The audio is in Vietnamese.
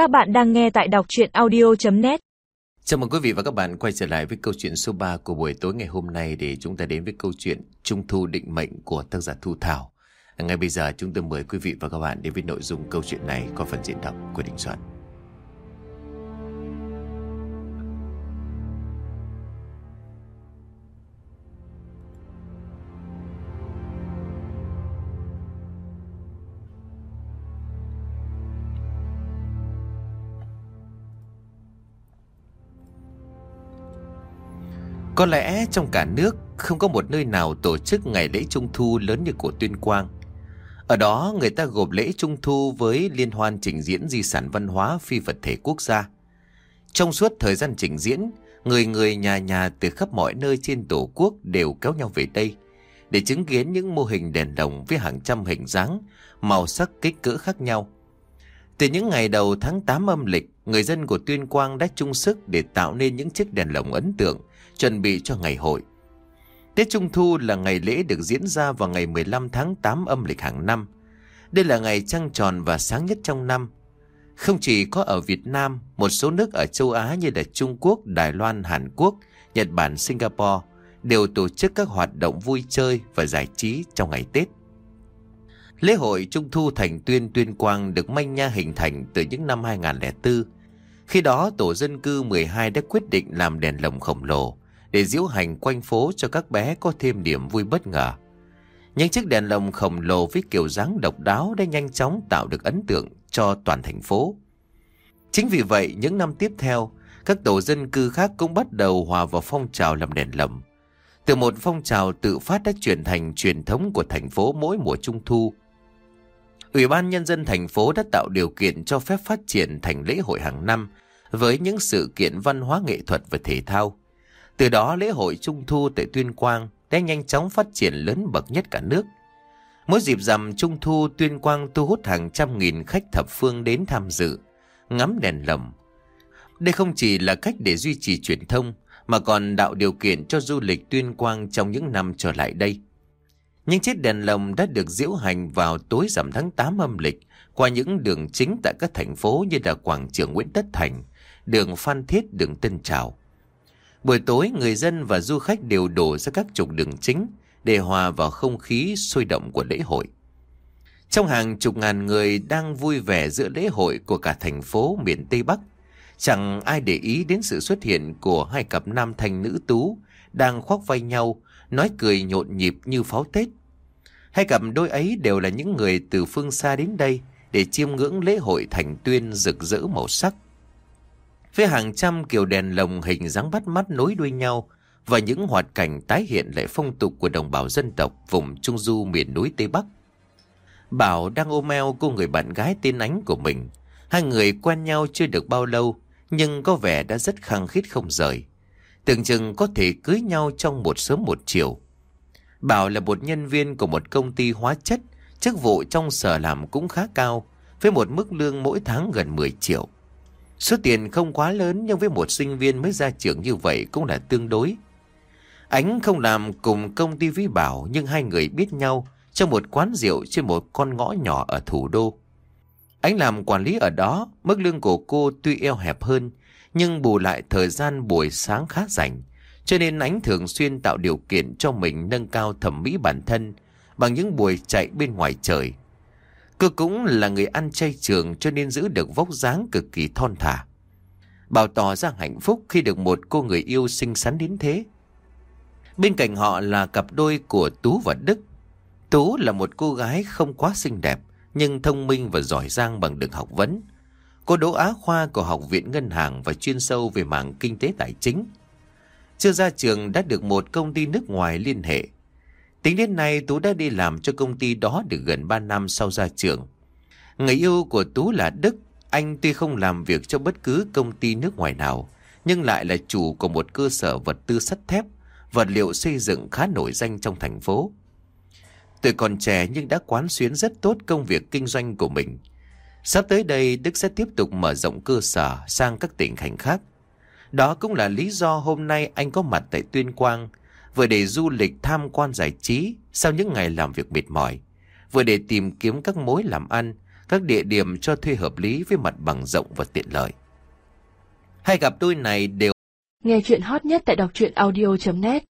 Các bạn đang nghe tại đọc chuyện audio.net Chào mừng quý vị và các bạn quay trở lại với câu chuyện số 3 của buổi tối ngày hôm nay để chúng ta đến với câu chuyện Trung thu định mệnh của tác giả Thu Thảo. Ngay bây giờ, chúng tôi mời quý vị và các bạn đến với nội dung câu chuyện này qua phần diễn đọc của Đình Soạn. Có lẽ trong cả nước không có một nơi nào tổ chức ngày lễ Trung Thu lớn như của Tuyên Quang. Ở đó người ta gộp lễ Trung Thu với liên hoan trình diễn di sản văn hóa phi vật thể quốc gia. Trong suốt thời gian trình diễn, người người nhà nhà từ khắp mọi nơi trên tổ quốc đều kéo nhau về đây để chứng kiến những mô hình đèn lồng với hàng trăm hình dáng, màu sắc kích cỡ khác nhau. Từ những ngày đầu tháng 8 âm lịch, người dân của Tuyên Quang đã chung sức để tạo nên những chiếc đèn lồng ấn tượng, chuẩn bị cho ngày hội. Tết Trung Thu là ngày lễ được diễn ra vào ngày 15 tháng 8 âm lịch hàng năm. Đây là ngày trăng tròn và sáng nhất trong năm. Không chỉ có ở Việt Nam, một số nước ở châu Á như là Trung Quốc, Đài Loan, Hàn Quốc, Nhật Bản, Singapore đều tổ chức các hoạt động vui chơi và giải trí trong ngày Tết. Lễ hội Trung Thu Thành Tuyên Tuyên Quang được manh nha hình thành từ những năm 2004. Khi đó tổ dân cư 12 đã quyết định làm đèn lồng khổng lồ để diễu hành quanh phố cho các bé có thêm điểm vui bất ngờ. Những chiếc đèn lồng khổng lồ với kiểu dáng độc đáo đã nhanh chóng tạo được ấn tượng cho toàn thành phố. Chính vì vậy, những năm tiếp theo, các tổ dân cư khác cũng bắt đầu hòa vào phong trào làm đèn lồng. Từ một phong trào tự phát đã chuyển thành truyền thống của thành phố mỗi mùa trung thu. Ủy ban Nhân dân thành phố đã tạo điều kiện cho phép phát triển thành lễ hội hàng năm với những sự kiện văn hóa nghệ thuật và thể thao. Từ đó lễ hội Trung Thu tại Tuyên Quang đã nhanh chóng phát triển lớn bậc nhất cả nước. Mỗi dịp rằm Trung Thu Tuyên Quang thu hút hàng trăm nghìn khách thập phương đến tham dự, ngắm đèn lồng. Đây không chỉ là cách để duy trì truyền thông, mà còn tạo điều kiện cho du lịch Tuyên Quang trong những năm trở lại đây. Những chiếc đèn lồng đã được diễu hành vào tối rằm tháng 8 âm lịch qua những đường chính tại các thành phố như là Quảng trường Nguyễn Tất Thành, đường Phan Thiết, đường Tân Trào. Buổi tối người dân và du khách đều đổ ra các trục đường chính để hòa vào không khí sôi động của lễ hội. Trong hàng chục ngàn người đang vui vẻ giữa lễ hội của cả thành phố miền Tây Bắc, chẳng ai để ý đến sự xuất hiện của hai cặp nam thanh nữ tú đang khoác vai nhau, nói cười nhộn nhịp như pháo Tết. Hai cặp đôi ấy đều là những người từ phương xa đến đây để chiêm ngưỡng lễ hội thành tuyên rực rỡ màu sắc. Với hàng trăm kiểu đèn lồng hình dáng bắt mắt nối đuôi nhau và những hoạt cảnh tái hiện lại phong tục của đồng bào dân tộc vùng Trung Du miền núi Tây Bắc. Bảo đang ôm eo cô người bạn gái tên Ánh của mình. Hai người quen nhau chưa được bao lâu nhưng có vẻ đã rất khăng khít không rời. Tưởng chừng có thể cưới nhau trong một sớm một chiều. Bảo là một nhân viên của một công ty hóa chất, chức vụ trong sở làm cũng khá cao, với một mức lương mỗi tháng gần 10 triệu. Số tiền không quá lớn nhưng với một sinh viên mới ra trường như vậy cũng là tương đối. Ánh không làm cùng công ty với Bảo nhưng hai người biết nhau trong một quán rượu trên một con ngõ nhỏ ở thủ đô. Ánh làm quản lý ở đó, mức lương của cô tuy eo hẹp hơn nhưng bù lại thời gian buổi sáng khá rảnh. Cho nên ánh thường xuyên tạo điều kiện cho mình nâng cao thẩm mỹ bản thân bằng những buổi chạy bên ngoài trời Cô cũng là người ăn chay trường cho nên giữ được vóc dáng cực kỳ thon thả. Bảo tỏ ra hạnh phúc khi được một cô người yêu xinh xắn đến thế. Bên cạnh họ là cặp đôi của Tú và Đức. Tú là một cô gái không quá xinh đẹp, nhưng thông minh và giỏi giang bằng đường học vấn. Cô đỗ á khoa của Học viện Ngân hàng và chuyên sâu về mảng kinh tế tài chính. Chưa ra trường đã được một công ty nước ngoài liên hệ Tính đến nay Tú đã đi làm cho công ty đó được gần 3 năm sau ra trường. Người yêu của Tú là Đức. Anh tuy không làm việc cho bất cứ công ty nước ngoài nào, nhưng lại là chủ của một cơ sở vật tư sắt thép, vật liệu xây dựng khá nổi danh trong thành phố. Tuổi còn trẻ nhưng đã quán xuyến rất tốt công việc kinh doanh của mình. Sắp tới đây Đức sẽ tiếp tục mở rộng cơ sở sang các tỉnh thành khác. Đó cũng là lý do hôm nay anh có mặt tại Tuyên Quang vừa để du lịch tham quan giải trí sau những ngày làm việc mệt mỏi, vừa để tìm kiếm các mối làm ăn, các địa điểm cho thuê hợp lý với mặt bằng rộng và tiện lợi. Hai cặp đôi này đều Nghe chuyện hot nhất tại đọc truyện audio.net